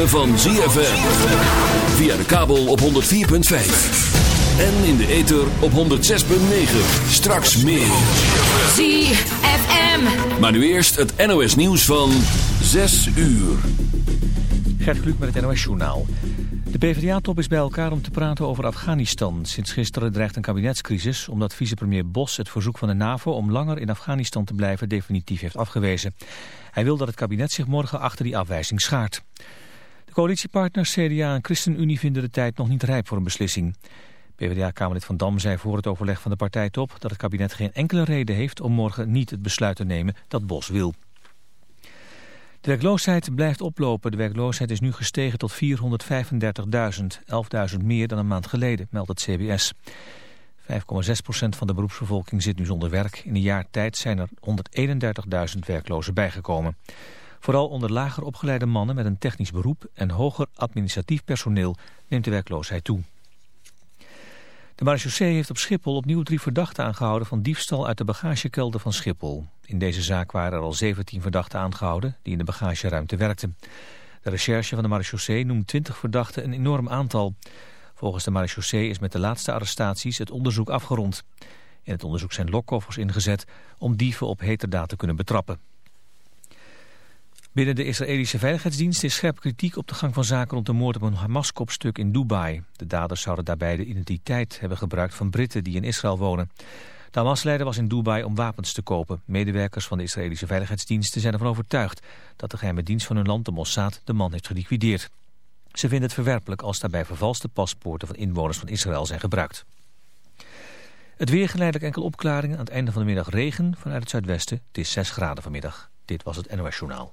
ritme van ZFM. Via de kabel op 104.5. En in de ether op 106.9. Straks meer. ZFM. Maar nu eerst het NOS nieuws van 6 uur. Gert Kluk met het NOS Journaal. De PvdA-top is bij elkaar om te praten over Afghanistan. Sinds gisteren dreigt een kabinetscrisis omdat vicepremier Bos het verzoek van de NAVO om langer in Afghanistan te blijven definitief heeft afgewezen. Hij wil dat het kabinet zich morgen achter die afwijzing schaart. Coalitiepartners CDA en ChristenUnie vinden de tijd nog niet rijp voor een beslissing. PvdA-kamerlid Van Dam zei voor het overleg van de partijtop dat het kabinet geen enkele reden heeft om morgen niet het besluit te nemen dat Bos wil. De werkloosheid blijft oplopen. De werkloosheid is nu gestegen tot 435.000, 11.000 meer dan een maand geleden, meldt het CBS. 5,6% van de beroepsbevolking zit nu zonder werk. In een jaar tijd zijn er 131.000 werklozen bijgekomen. Vooral onder lager opgeleide mannen met een technisch beroep en hoger administratief personeel neemt de werkloosheid toe. De marechaussee heeft op Schiphol opnieuw drie verdachten aangehouden van diefstal uit de bagagekelder van Schiphol. In deze zaak waren er al 17 verdachten aangehouden die in de bagageruimte werkten. De recherche van de marechaussee noemt 20 verdachten een enorm aantal. Volgens de marechaussee is met de laatste arrestaties het onderzoek afgerond. In het onderzoek zijn lokkoffers ingezet om dieven op heterdaad te kunnen betrappen. Binnen de Israëlische Veiligheidsdienst is scherp kritiek op de gang van zaken rond de moord op een Hamas-kopstuk in Dubai. De daders zouden daarbij de identiteit hebben gebruikt van Britten die in Israël wonen. De Hamas-leider was in Dubai om wapens te kopen. Medewerkers van de Israëlische Veiligheidsdiensten zijn ervan overtuigd dat de geheime dienst van hun land, de Mossad, de man heeft geliquideerd. Ze vinden het verwerpelijk als daarbij vervalste paspoorten van inwoners van Israël zijn gebruikt. Het weer geleidelijk enkel opklaringen. Aan het einde van de middag regen vanuit het zuidwesten. Het is 6 graden vanmiddag. Dit was het NOS Journaal.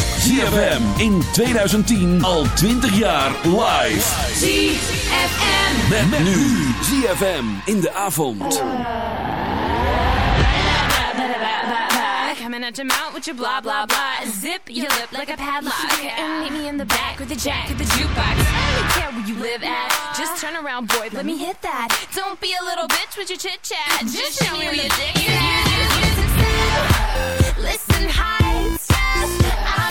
ZFM in 2010 al 20 jaar live. ZFM. Met, met nu ZFM in de avond. Coming at your mouth with your blah blah blah. Zip your lip like a padlock. And meet me in the back with the jack of the jukebox. I don't care where you live at. Just turn around, boy. Let me hit that. Don't be a little bitch with your chit chat. Just show me where your dick is. Listen, heights. little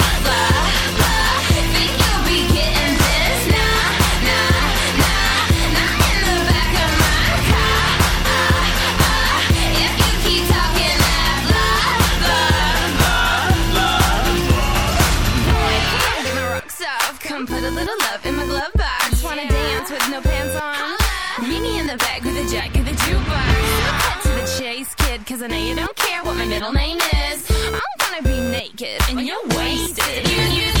the back with a jack of the jukebox. Cut to the chase, kid, cause I know you don't care what my middle name is. I'm gonna be naked and you're wasted. You, you,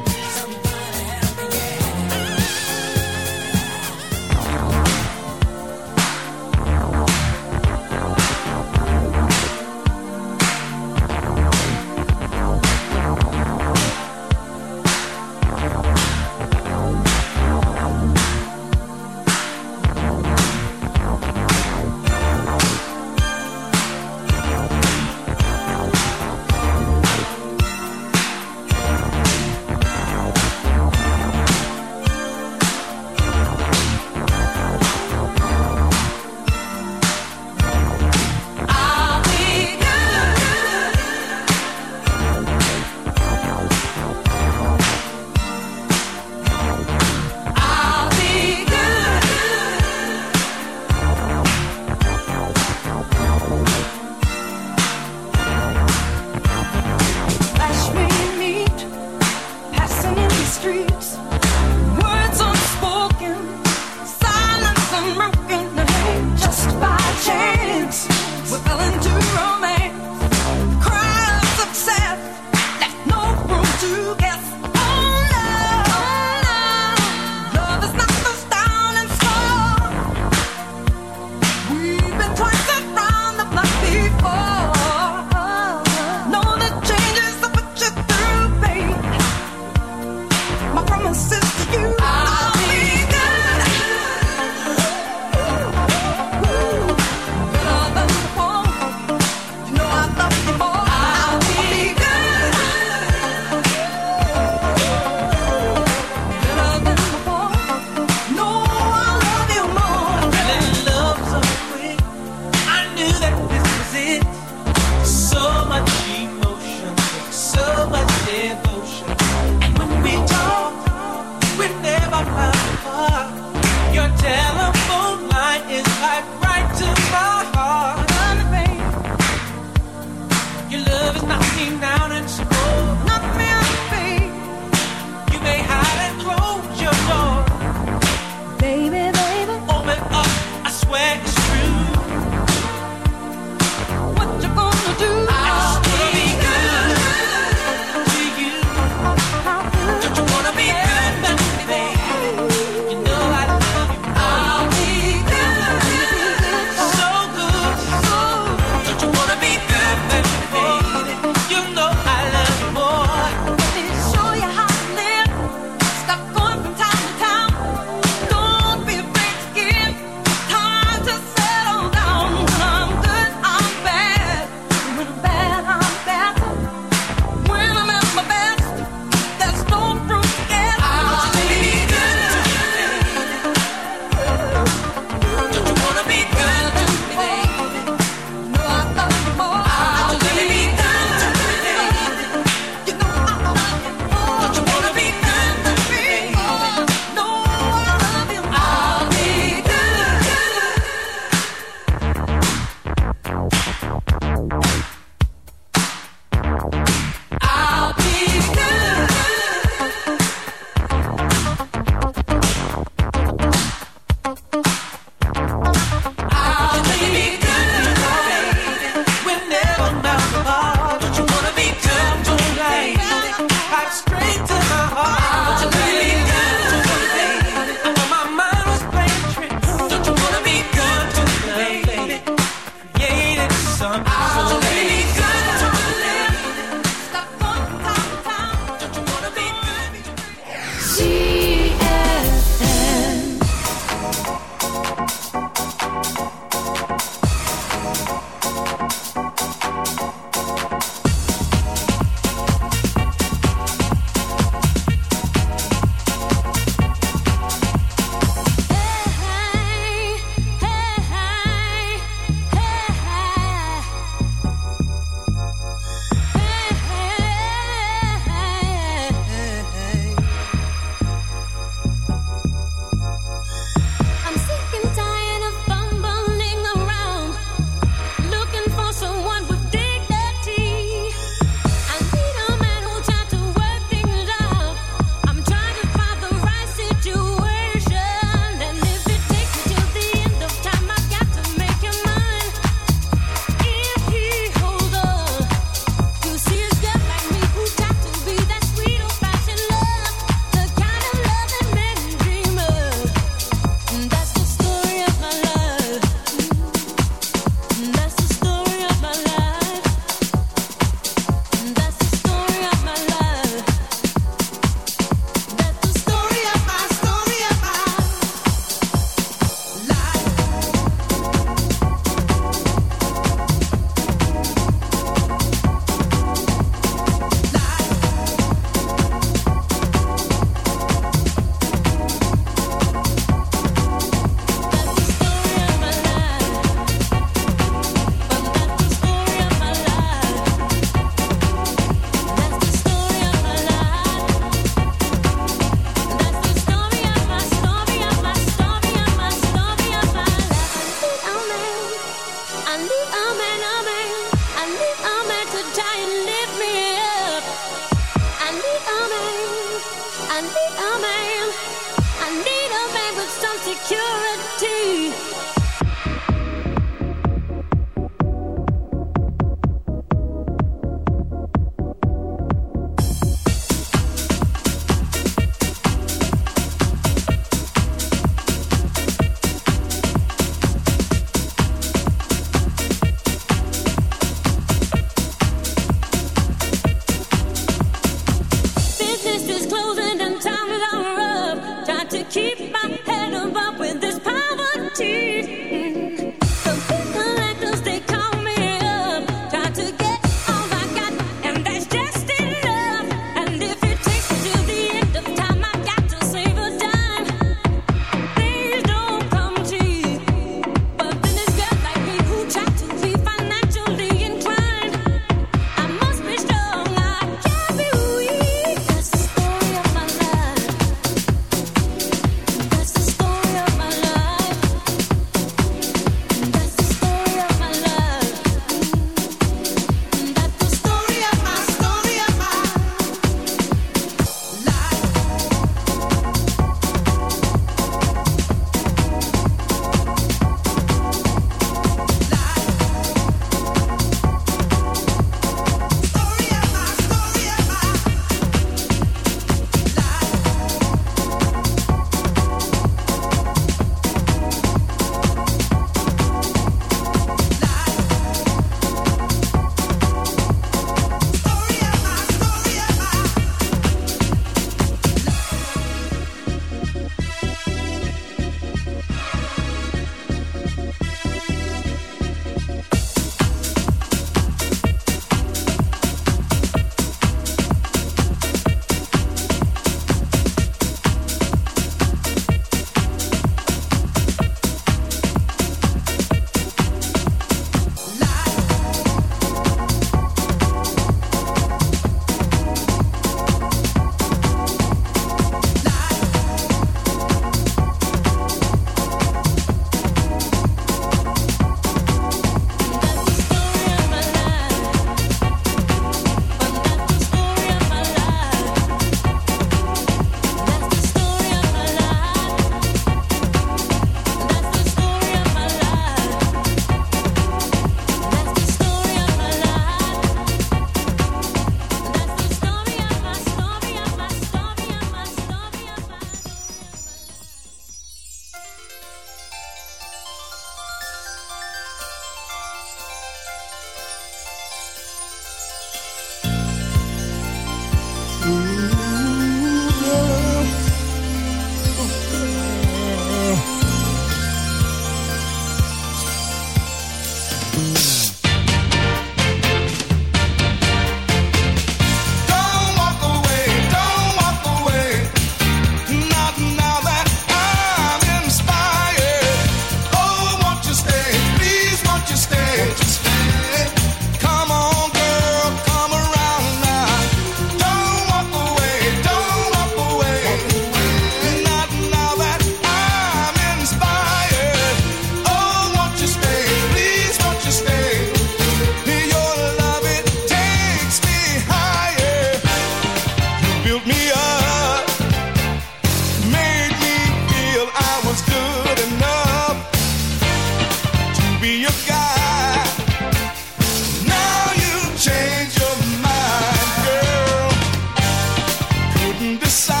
side.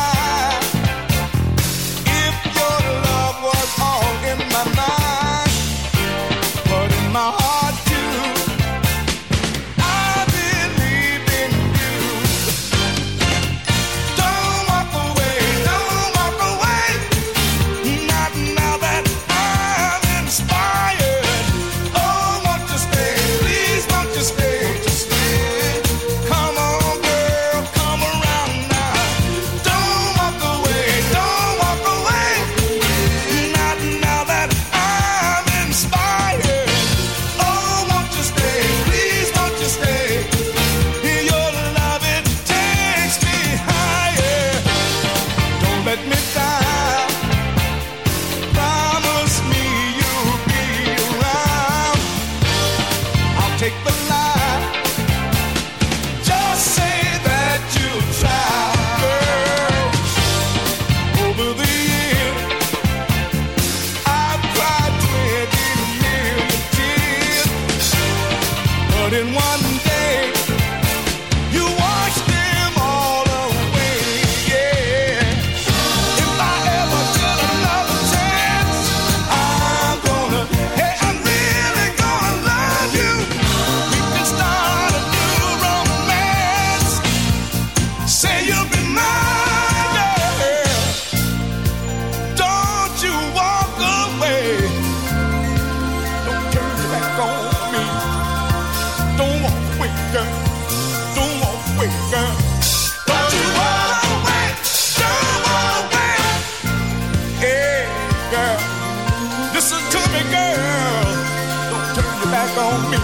back on me.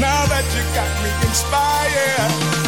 Now that you got me inspired.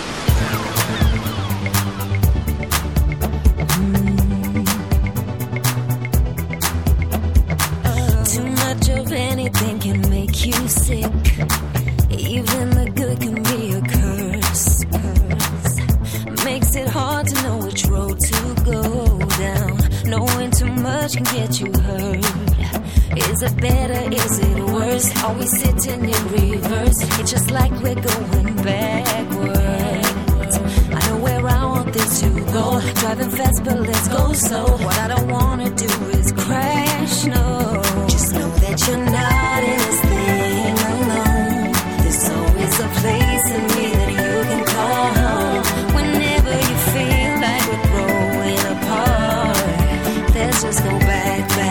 bad, bad.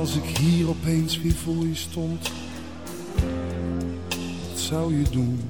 Als ik hier opeens weer voor je stond? Wat zou je doen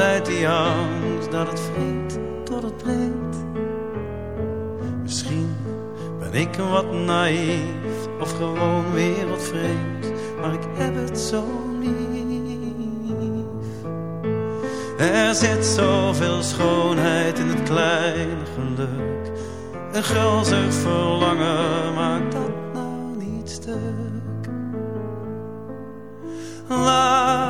altijd die angst dat het vreemd tot het breekt. Misschien ben ik wat naïef of gewoon wereldvreemd, maar ik heb het zo lief. Er zit zoveel schoonheid in het kleine geluk. Een gulzig verlangen maakt dat nou niet stuk. La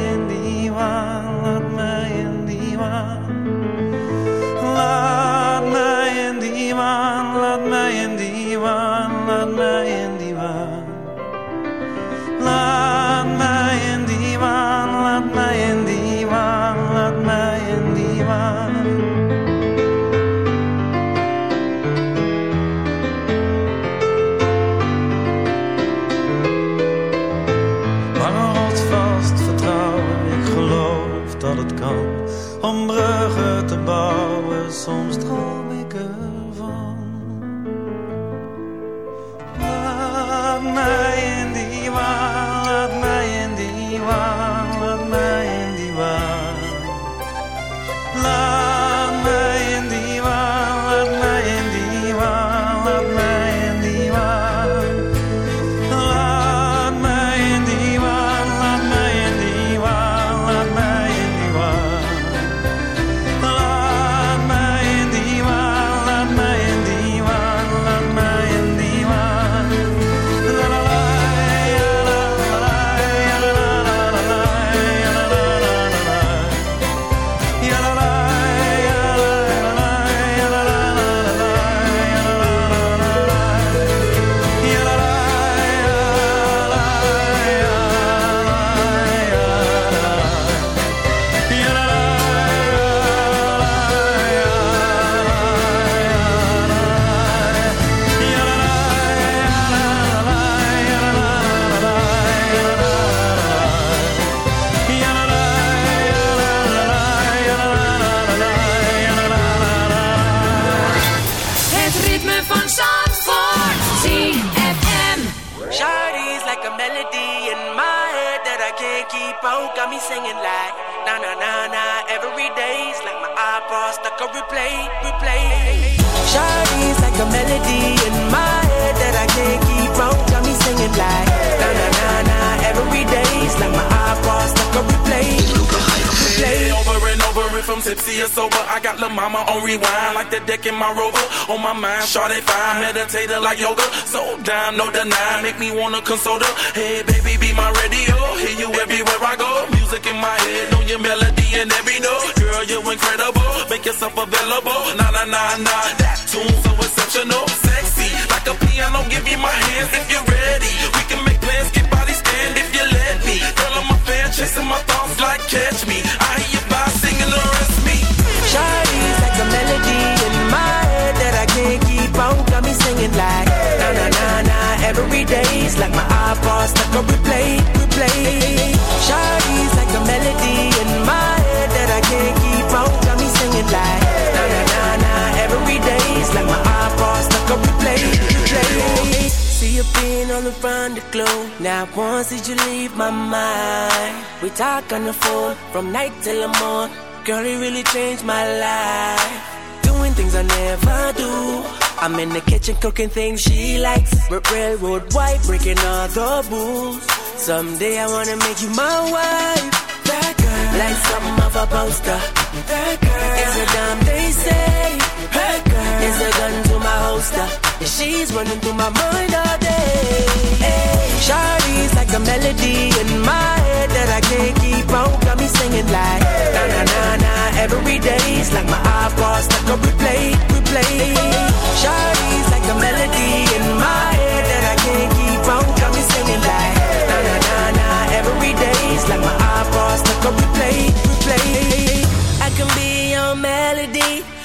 console the you all around the globe. Now once did you leave my mind? We talk on the phone from night till the morning. Girl, it really changed my life. Doing things I never do. I'm in the kitchen cooking things she likes. Railroad white, breaking all the rules. Someday I wanna make you my wife. That girl, like something of a poster. That girl is a damn they say. That a gun to my holster. She's running through my mind all day. Hey, Shawty's like a melody in my head that I can't keep on. Got me singing like na na na na. Every day's like my iPod stuck on replay, replay. Shawty's like a melody in my head that I can't keep on. Got me singing like na na na na. Every day's like my iPod stuck on replay, replay. I can be your melody.